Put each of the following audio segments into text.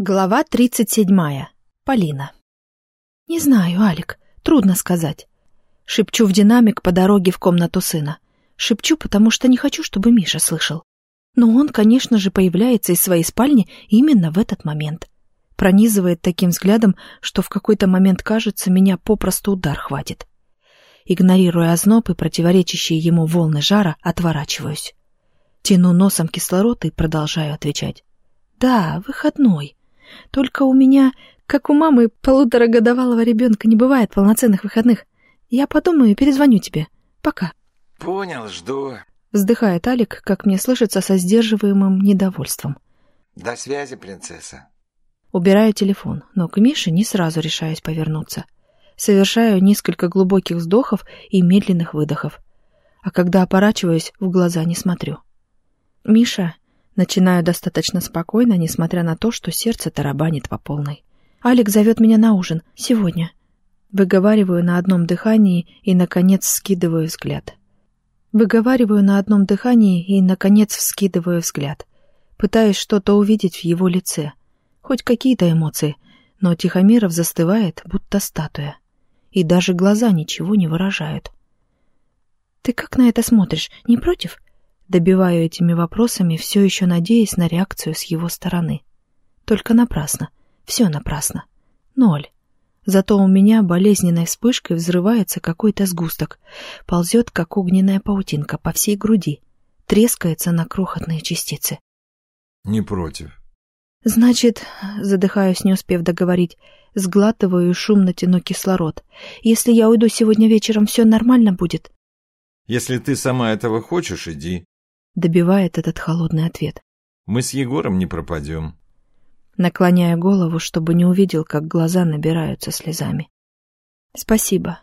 Глава 37. Полина. «Не знаю, Алик, трудно сказать». Шепчу в динамик по дороге в комнату сына. Шепчу, потому что не хочу, чтобы Миша слышал. Но он, конечно же, появляется из своей спальни именно в этот момент. Пронизывает таким взглядом, что в какой-то момент кажется, меня попросту удар хватит. Игнорируя озноб и противоречащие ему волны жара, отворачиваюсь. Тяну носом кислород и продолжаю отвечать. «Да, выходной. Только у меня, как у мамы полуторагодовалого ребенка, не бывает полноценных выходных. Я подумаю и перезвоню тебе. Пока. Понял, жду. Вздыхает Алик, как мне слышится, со сдерживаемым недовольством. До связи, принцесса. Убираю телефон, но к Мише не сразу решаюсь повернуться. Совершаю несколько глубоких вздохов и медленных выдохов. А когда оборачиваюсь, в глаза не смотрю. «Миша, Начинаю достаточно спокойно, несмотря на то, что сердце тарабанит по полной. «Алик зовет меня на ужин. Сегодня». Выговариваю на одном дыхании и, наконец, вскидываю взгляд. Выговариваю на одном дыхании и, наконец, вскидываю взгляд. Пытаюсь что-то увидеть в его лице. Хоть какие-то эмоции, но Тихомиров застывает, будто статуя. И даже глаза ничего не выражают. «Ты как на это смотришь? Не против?» Добиваю этими вопросами, все еще надеясь на реакцию с его стороны. Только напрасно. Все напрасно. Ноль. Зато у меня болезненной вспышкой взрывается какой-то сгусток, ползет, как огненная паутинка, по всей груди, трескается на крохотные частицы. «Не против». «Значит, задыхаюсь, не успев договорить, сглатываю и шумно тяну кислород. Если я уйду сегодня вечером, все нормально будет?» «Если ты сама этого хочешь, иди добивает этот холодный ответ. «Мы с Егором не пропадем». Наклоняя голову, чтобы не увидел, как глаза набираются слезами. «Спасибо».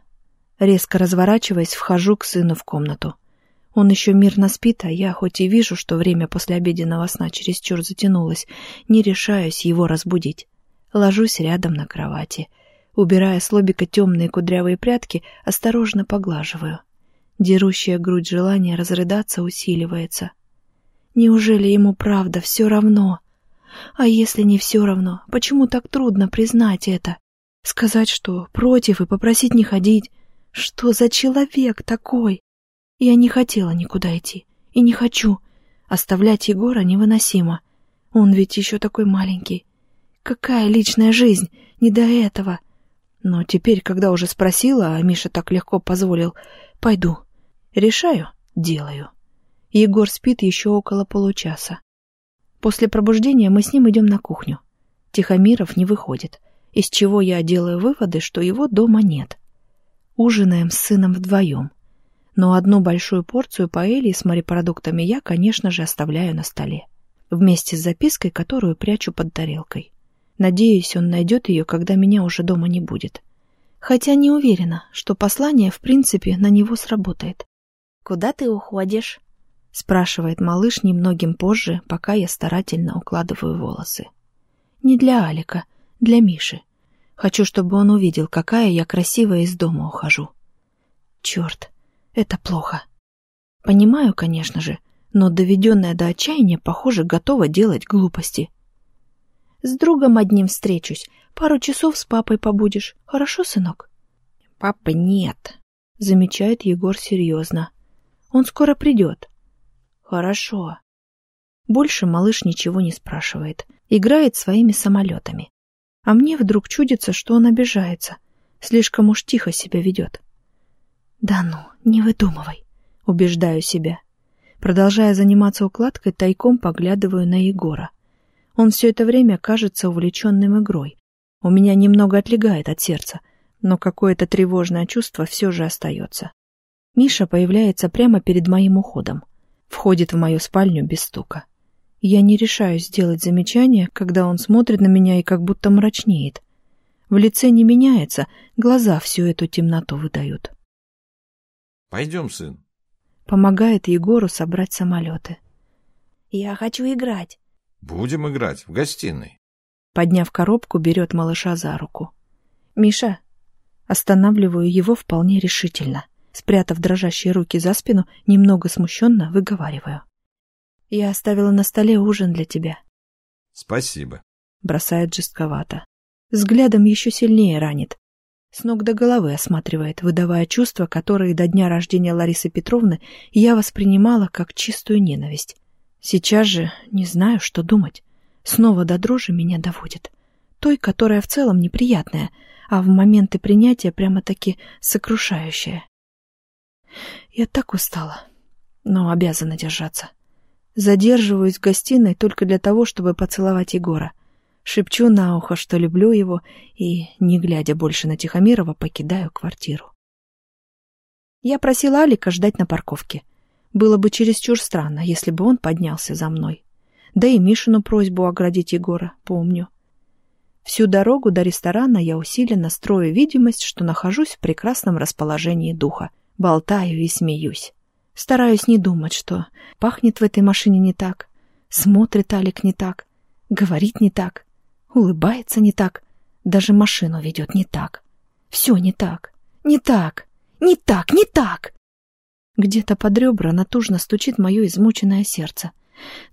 Резко разворачиваясь, вхожу к сыну в комнату. Он еще мирно спит, а я, хоть и вижу, что время после обеденного сна чересчур затянулось, не решаюсь его разбудить. Ложусь рядом на кровати. Убирая с лобика темные кудрявые прядки, осторожно поглаживаю. Дерущая грудь желания разрыдаться усиливается. Неужели ему правда все равно? А если не все равно, почему так трудно признать это? Сказать, что против и попросить не ходить? Что за человек такой? Я не хотела никуда идти. И не хочу. Оставлять Егора невыносимо. Он ведь еще такой маленький. Какая личная жизнь? Не до этого. Но теперь, когда уже спросила, а Миша так легко позволил, пойду. Решаю — делаю. Егор спит еще около получаса. После пробуждения мы с ним идем на кухню. Тихомиров не выходит, из чего я делаю выводы, что его дома нет. Ужинаем с сыном вдвоем. Но одну большую порцию паэльи с морепродуктами я, конечно же, оставляю на столе. Вместе с запиской, которую прячу под тарелкой. Надеюсь, он найдет ее, когда меня уже дома не будет. Хотя не уверена, что послание, в принципе, на него сработает. «Куда ты уходишь?» — спрашивает малыш немногим позже, пока я старательно укладываю волосы. «Не для Алика, для Миши. Хочу, чтобы он увидел, какая я красивая из дома ухожу». «Черт, это плохо». Понимаю, конечно же, но доведенная до отчаяния, похоже, готова делать глупости. «С другом одним встречусь. Пару часов с папой побудешь. Хорошо, сынок?» «Папы нет», — замечает Егор серьезно. Он скоро придет. Хорошо. Больше малыш ничего не спрашивает. Играет своими самолетами. А мне вдруг чудится, что он обижается. Слишком уж тихо себя ведет. Да ну, не выдумывай. Убеждаю себя. Продолжая заниматься укладкой, тайком поглядываю на Егора. Он все это время кажется увлеченным игрой. У меня немного отлегает от сердца, но какое-то тревожное чувство все же остается. Миша появляется прямо перед моим уходом. Входит в мою спальню без стука. Я не решаюсь сделать замечание, когда он смотрит на меня и как будто мрачнеет. В лице не меняется, глаза всю эту темноту выдают. «Пойдем, сын». Помогает Егору собрать самолеты. «Я хочу играть». «Будем играть в гостиной». Подняв коробку, берет малыша за руку. «Миша». Останавливаю его вполне решительно. Спрятав дрожащие руки за спину, немного смущенно выговариваю. «Я оставила на столе ужин для тебя». «Спасибо». бросает жестковато. Взглядом еще сильнее ранит. С ног до головы осматривает, выдавая чувства, которые до дня рождения Ларисы Петровны я воспринимала как чистую ненависть. Сейчас же не знаю, что думать. Снова до дрожи меня доводит. Той, которая в целом неприятная, а в моменты принятия прямо-таки сокрушающая. Я так устала, но обязана держаться. Задерживаюсь в гостиной только для того, чтобы поцеловать Егора. Шепчу на ухо, что люблю его, и, не глядя больше на Тихомирова, покидаю квартиру. Я просила Алика ждать на парковке. Было бы чересчур странно, если бы он поднялся за мной. Да и Мишину просьбу оградить Егора помню. Всю дорогу до ресторана я усиленно строю видимость, что нахожусь в прекрасном расположении духа. Болтаю и смеюсь. Стараюсь не думать, что пахнет в этой машине не так, смотрит Алик не так, говорит не так, улыбается не так, даже машину ведет не так. Все не так, не так, не так, не так. Где-то под ребра натужно стучит мое измученное сердце,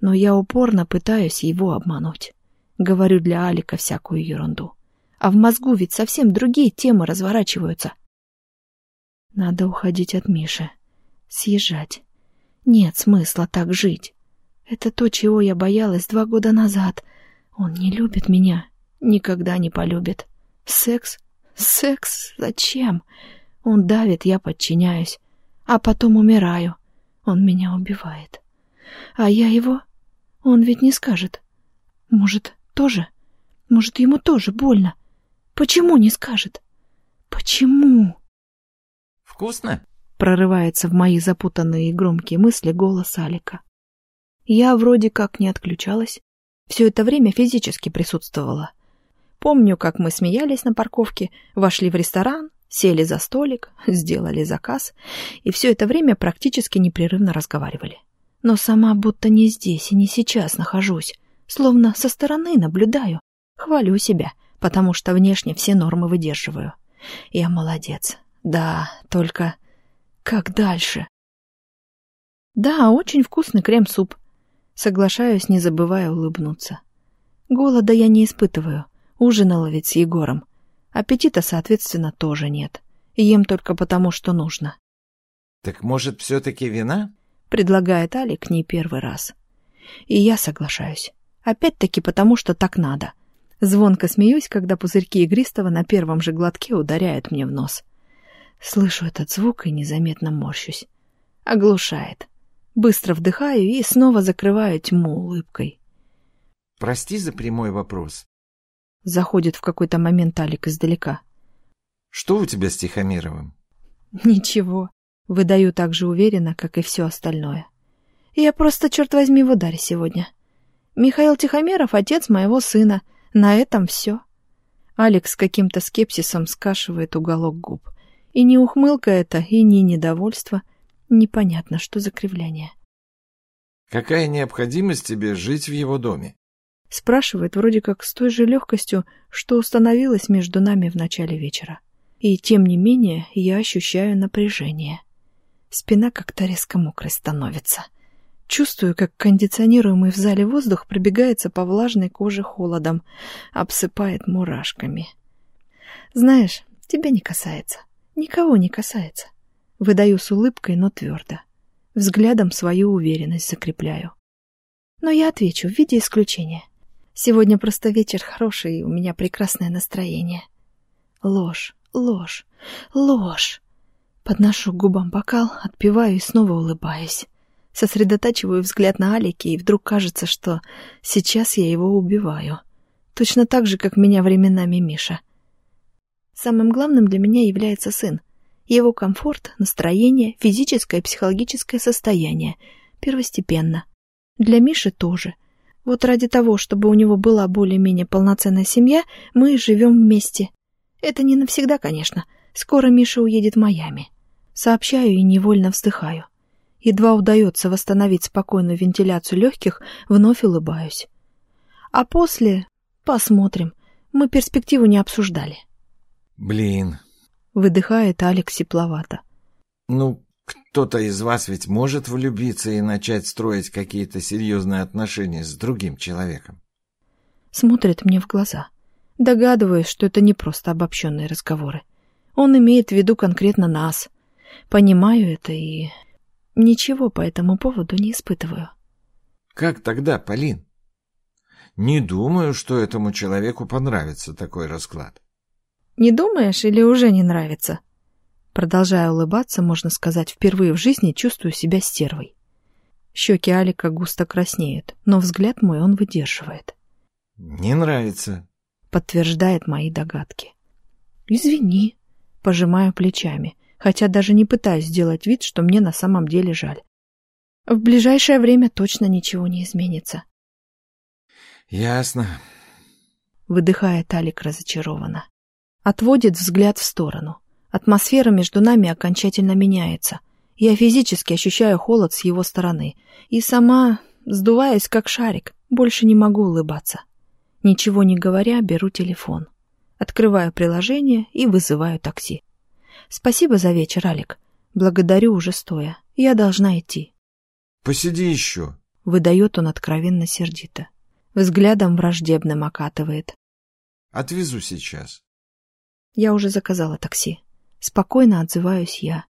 но я упорно пытаюсь его обмануть. Говорю для Алика всякую ерунду. А в мозгу ведь совсем другие темы разворачиваются. Надо уходить от Миши. Съезжать. Нет смысла так жить. Это то, чего я боялась два года назад. Он не любит меня. Никогда не полюбит. Секс? Секс? Зачем? Он давит, я подчиняюсь. А потом умираю. Он меня убивает. А я его? Он ведь не скажет. Может, тоже? Может, ему тоже больно? Почему не скажет? Почему? Вкусно? Прорывается в мои запутанные и громкие мысли голос Алика. Я вроде как не отключалась. Все это время физически присутствовала. Помню, как мы смеялись на парковке, вошли в ресторан, сели за столик, сделали заказ, и все это время практически непрерывно разговаривали. Но сама будто не здесь и не сейчас нахожусь, Словно со стороны наблюдаю. Хвалю себя, потому что внешне все нормы выдерживаю. Я молодец. Да, только как дальше? Да, очень вкусный крем-суп. Соглашаюсь, не забывая улыбнуться. Голода я не испытываю. Ужинала ведь с Егором. Аппетита, соответственно, тоже нет. Ем только потому, что нужно. «Так, может, все-таки вина?» — предлагает Алик не первый раз. И я соглашаюсь. Опять-таки потому, что так надо. Звонко смеюсь, когда пузырьки игристого на первом же глотке ударяют мне в нос. Слышу этот звук и незаметно морщусь. Оглушает. Быстро вдыхаю и снова закрываю тьму улыбкой. «Прости за прямой вопрос». Заходит в какой-то момент Алик издалека. «Что у тебя с Тихомировым?» «Ничего». Выдаю так же уверенно, как и все остальное. «Я просто, черт возьми, в ударе сегодня». Михаил Тихомиров — отец моего сына. На этом все. Алекс каким-то скепсисом скашивает уголок губ. И не ухмылка это, и не недовольство. Непонятно, что за кривляние. «Какая необходимость тебе жить в его доме?» Спрашивает вроде как с той же легкостью, что установилось между нами в начале вечера. И тем не менее я ощущаю напряжение. Спина как-то резко мокрой становится. — Чувствую, как кондиционируемый в зале воздух пробегается по влажной коже холодом, обсыпает мурашками. Знаешь, тебя не касается. Никого не касается. Выдаю с улыбкой, но твердо. Взглядом свою уверенность закрепляю. Но я отвечу в виде исключения. Сегодня просто вечер хороший, и у меня прекрасное настроение. Ложь, ложь, ложь. Подношу к губам бокал, отпиваю и снова улыбаюсь. Сосредотачиваю взгляд на Алике, и вдруг кажется, что сейчас я его убиваю. Точно так же, как меня временами Миша. Самым главным для меня является сын. Его комфорт, настроение, физическое и психологическое состояние. Первостепенно. Для Миши тоже. Вот ради того, чтобы у него была более-менее полноценная семья, мы живем вместе. Это не навсегда, конечно. Скоро Миша уедет в Майами. Сообщаю и невольно вздыхаю. Едва удается восстановить спокойную вентиляцию легких, вновь улыбаюсь. А после... Посмотрим. Мы перспективу не обсуждали. Блин. Выдыхает Алекс тепловато. Ну, кто-то из вас ведь может влюбиться и начать строить какие-то серьезные отношения с другим человеком. смотрит мне в глаза. Догадываюсь, что это не просто обобщенные разговоры. Он имеет в виду конкретно нас. Понимаю это и ничего по этому поводу не испытываю. Как тогда, Полин? Не думаю, что этому человеку понравится такой расклад. Не думаешь или уже не нравится? Продолжая улыбаться, можно сказать, впервые в жизни чувствую себя стервой. Щеки Алика густо краснеют, но взгляд мой он выдерживает. «Не нравится», — подтверждает мои догадки. «Извини», — пожимаю плечами, хотя даже не пытаюсь сделать вид, что мне на самом деле жаль. В ближайшее время точно ничего не изменится. «Ясно», — выдыхает Алик разочарованно. Отводит взгляд в сторону. Атмосфера между нами окончательно меняется. Я физически ощущаю холод с его стороны. И сама, сдуваясь как шарик, больше не могу улыбаться. Ничего не говоря, беру телефон. Открываю приложение и вызываю такси. Спасибо за вечер, Алик. Благодарю уже стоя. Я должна идти. Посиди еще. Выдает он откровенно сердито. Взглядом враждебным окатывает. Отвезу сейчас. Я уже заказала такси. Спокойно отзываюсь я.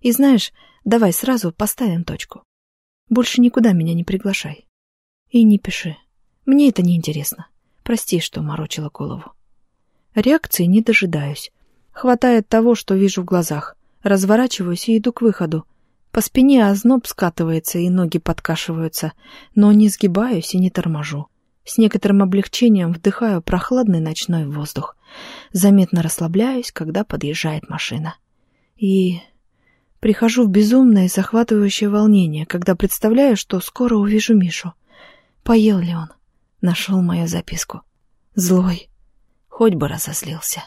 И знаешь, давай сразу поставим точку. Больше никуда меня не приглашай. И не пиши. Мне это не интересно. Прости, что морочила голову. Реакции не дожидаюсь. Хватает того, что вижу в глазах. Разворачиваюсь и иду к выходу. По спине озноб скатывается и ноги подкашиваются, но не сгибаюсь и не торможу. С некоторым облегчением вдыхаю прохладный ночной воздух. Заметно расслабляюсь, когда подъезжает машина. И прихожу в безумное и захватывающее волнение, когда представляю, что скоро увижу Мишу. Поел ли он? Нашел мою записку. Злой. Хоть бы разозлился.